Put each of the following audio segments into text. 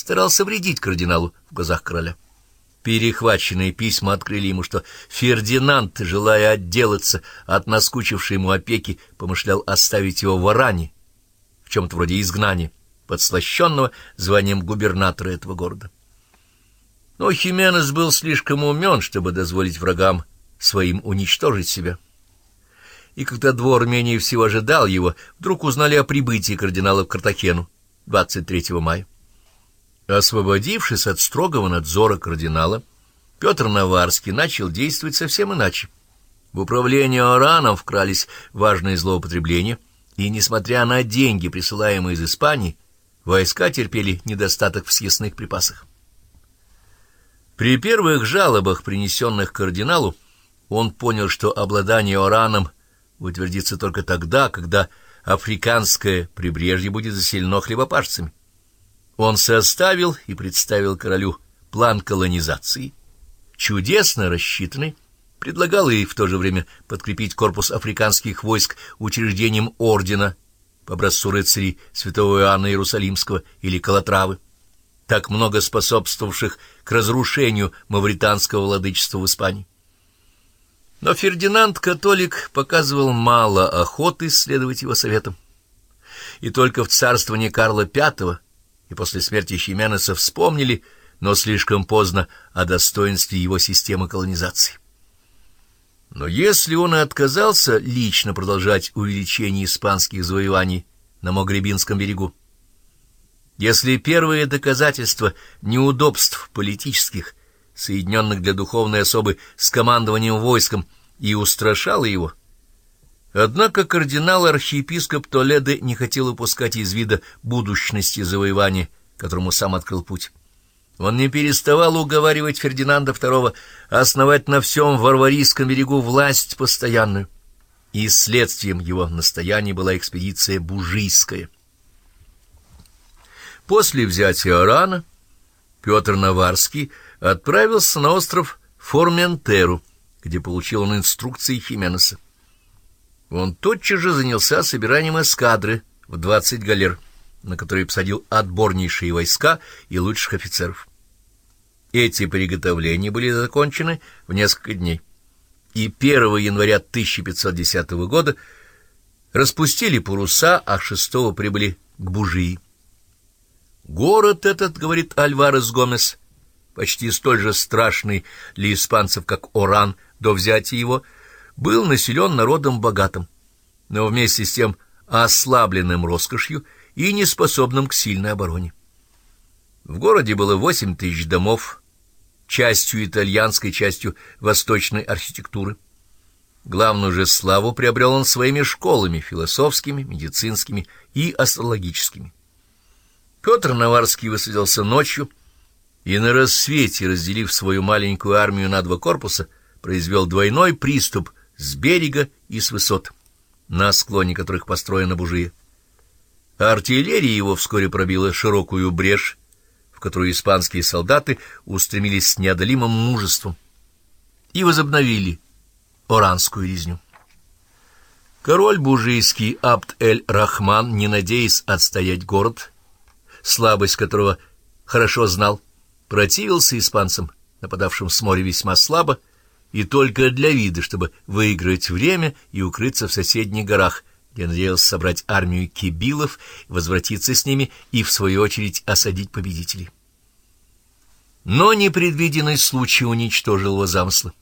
старался вредить кардиналу в глазах короля. Перехваченные письма открыли ему, что Фердинанд, желая отделаться от наскучившей ему опеки, помышлял оставить его в Оране, в чем-то вроде изгнания, подслащенного званием губернатора этого города. Но Хименес был слишком умен, чтобы дозволить врагам своим уничтожить себя. И когда двор менее всего ожидал его, вдруг узнали о прибытии кардинала в Картахену 23 мая. Освободившись от строгого надзора кардинала, Петр Наварский начал действовать совсем иначе. В управление Ораном вкрались важные злоупотребления, и, несмотря на деньги, присылаемые из Испании, войска терпели недостаток в съестных припасах. При первых жалобах, принесенных кардиналу, он понял, что обладание Ораном утвердится только тогда, когда африканское прибрежье будет заселено хлебопашцами. Он составил и представил королю план колонизации, чудесно рассчитанный, предлагал и в то же время подкрепить корпус африканских войск учреждением ордена по образцу рыцарей святого Иоанна Иерусалимского или Калатравы, так много способствовавших к разрушению мавританского владычества в Испании. Но Фердинанд-католик показывал мало охоты следовать его советам. И только в царствовании Карла V и после смерти Хименеса вспомнили, но слишком поздно, о достоинстве его системы колонизации. Но если он и отказался лично продолжать увеличение испанских завоеваний на Могребинском берегу, если первые доказательства неудобств политических, соединенных для духовной особы с командованием войском, и устрашало его, Однако кардинал-архиепископ Толедо не хотел упускать из вида будущности завоевания, которому сам открыл путь. Он не переставал уговаривать Фердинанда II основать на всем Варварийском берегу власть постоянную, и следствием его настояния была экспедиция Бужийская. После взятия Орана Петр Наварский отправился на остров Форментеру, где получил он инструкции Хименеса. Он тотчас же занялся собиранием эскадры в двадцать галер, на которые посадил отборнейшие войска и лучших офицеров. Эти приготовления были закончены в несколько дней, и 1 января 1510 года распустили паруса, а 6 прибыли к Бужии. Город этот, говорит Альварес Гомес, почти столь же страшный для испанцев, как Оран до взятия его, — был населен народом богатым, но вместе с тем ослабленным роскошью и неспособным к сильной обороне. В городе было восемь тысяч домов, частью итальянской, частью восточной архитектуры. Главную же славу приобрел он своими школами, философскими, медицинскими и астрологическими. Петр Наварский высадился ночью и на рассвете, разделив свою маленькую армию на два корпуса, произвел двойной приступ с берега и с высот, на склоне которых построена бужия. Артиллерия его вскоре пробила широкую брешь, в которую испанские солдаты устремились с неодолимым мужеством и возобновили оранскую резню. Король бужийский Абд-эль-Рахман, не надеясь отстоять город, слабость которого хорошо знал, противился испанцам, нападавшим с моря весьма слабо, и только для вида, чтобы выиграть время и укрыться в соседних горах, где надеялся собрать армию кибилов, возвратиться с ними и, в свою очередь, осадить победителей. Но непредвиденный случай уничтожил его замыслы.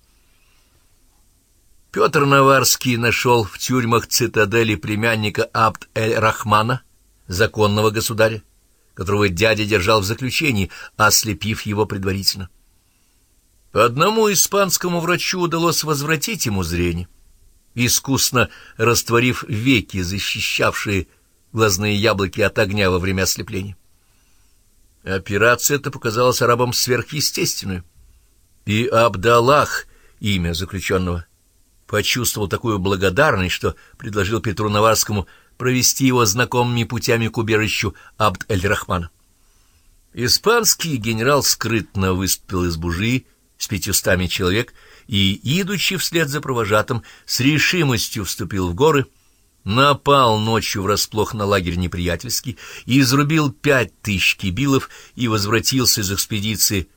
Петр Наварский нашел в тюрьмах цитадели племянника Абд-эль-Рахмана, законного государя, которого дядя держал в заключении, ослепив его предварительно. Одному испанскому врачу удалось возвратить ему зрение, искусно растворив веки, защищавшие глазные яблоки от огня во время ослепления. Операция эта показалась арабам сверхъестественной, и Абдаллах, имя заключенного, почувствовал такую благодарность, что предложил Петру Наварскому провести его знакомыми путями к убежищу Абд-эль-Рахмана. Испанский генерал скрытно выступил из бужии с пятьюстами человек и, идучи вслед за провожатым, с решимостью вступил в горы, напал ночью врасплох на лагерь неприятельский, изрубил пять тысяч кибилов и возвратился из экспедиции